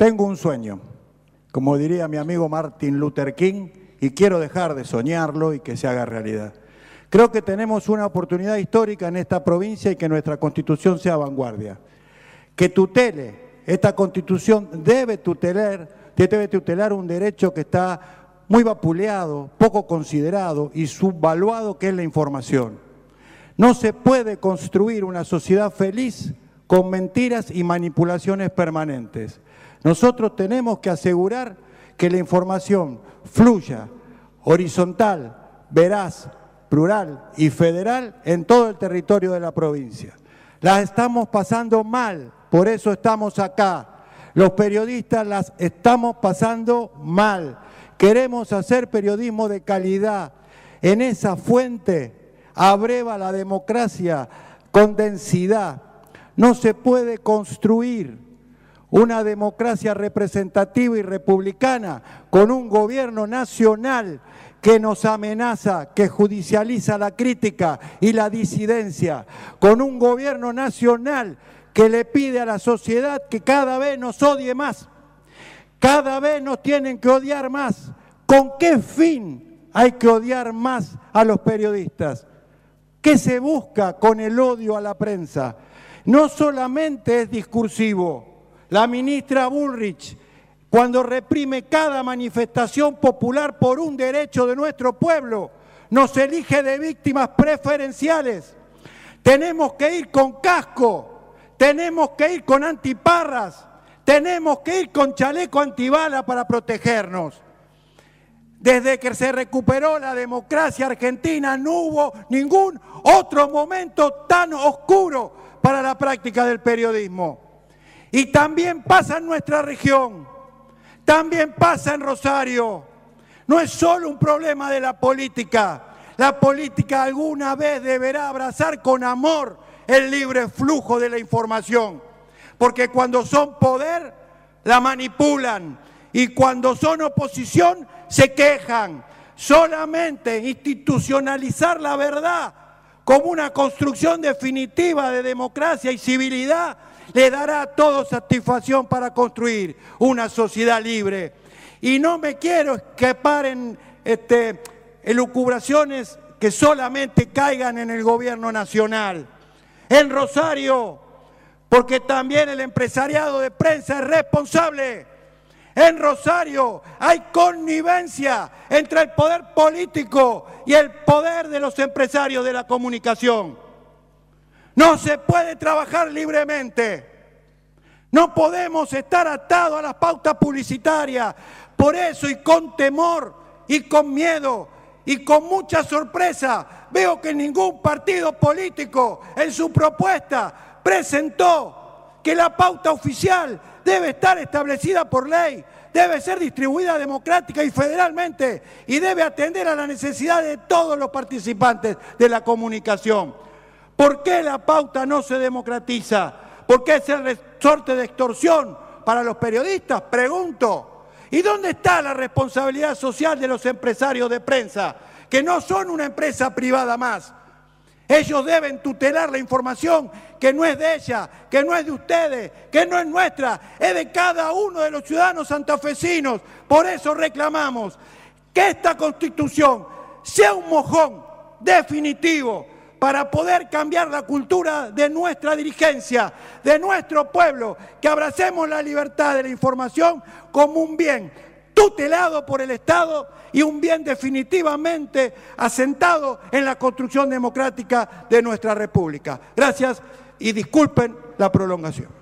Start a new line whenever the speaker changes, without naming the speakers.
tengo un sueño, como diría mi amigo Martin Luther King, y quiero dejar de soñarlo y que se haga realidad. Creo que tenemos una oportunidad histórica en esta provincia y que nuestra constitución sea vanguardia. Que tutele, esta constitución debe tutelar, debe tutelar un derecho que está muy vapuleado, poco considerado y subvaluado, que es la información. No se puede construir una sociedad feliz con mentiras y manipulaciones permanentes. Nosotros tenemos que asegurar que la información fluya horizontal, veraz, plural y federal en todo el territorio de la provincia. Las estamos pasando mal, por eso estamos acá. Los periodistas las estamos pasando mal. Queremos hacer periodismo de calidad. En esa fuente abreva la democracia con densidad. No se puede construir una democracia representativa y republicana con un gobierno nacional que nos amenaza, que judicializa la crítica y la disidencia, con un gobierno nacional que le pide a la sociedad que cada vez nos odie más, cada vez nos tienen que odiar más. ¿Con qué fin hay que odiar más a los periodistas? ¿Qué se busca con el odio a la prensa? No solamente es discursivo. La ministra Bullrich cuando reprime cada manifestación popular por un derecho de nuestro pueblo, nos elige de víctimas preferenciales. Tenemos que ir con casco, tenemos que ir con antiparras, tenemos que ir con chaleco antibala para protegernos. Desde que se recuperó la democracia argentina no hubo ningún otro momento tan oscuro para la práctica del periodismo. Y también pasa en nuestra región. También pasa en Rosario. No es solo un problema de la política. La política alguna vez deberá abrazar con amor el libre flujo de la información. Porque cuando son poder, la manipulan. Y cuando son oposición, se quejan. Solamente institucionalizar la verdad como una construcción definitiva de democracia y civilidad le dará a todos satisfacción para construir una sociedad libre. Y no me quiero escapar en este, elucubraciones que solamente caigan en el gobierno nacional. En Rosario, porque también el empresariado de prensa es responsable. En Rosario hay connivencia entre el poder político y el poder de los empresarios de la comunicación. No se puede trabajar libremente. No podemos estar atados a las pautas publicitarias. Por eso y con temor y con miedo y con mucha sorpresa veo que ningún partido político en su propuesta presentó que la pauta oficial debe estar establecida por ley, debe ser distribuida democrática y federalmente y debe atender a la necesidad de todos los participantes de la comunicación. ¿Por qué la pauta no se democratiza? ¿Por qué es el resorte de extorsión para los periodistas? Pregunto. ¿Y dónde está la responsabilidad social de los empresarios de prensa? Que no son una empresa privada más. Ellos deben tutelar la información que no es de ella, que no es de ustedes, que no es nuestra, es de cada uno de los ciudadanos santafesinos. Por eso reclamamos que esta constitución sea un mojón definitivo para poder cambiar la cultura de nuestra dirigencia, de nuestro pueblo, que abracemos la libertad de la información como un bien tutelado por el Estado y un bien definitivamente asentado en la construcción democrática de nuestra República. Gracias y disculpen la prolongación.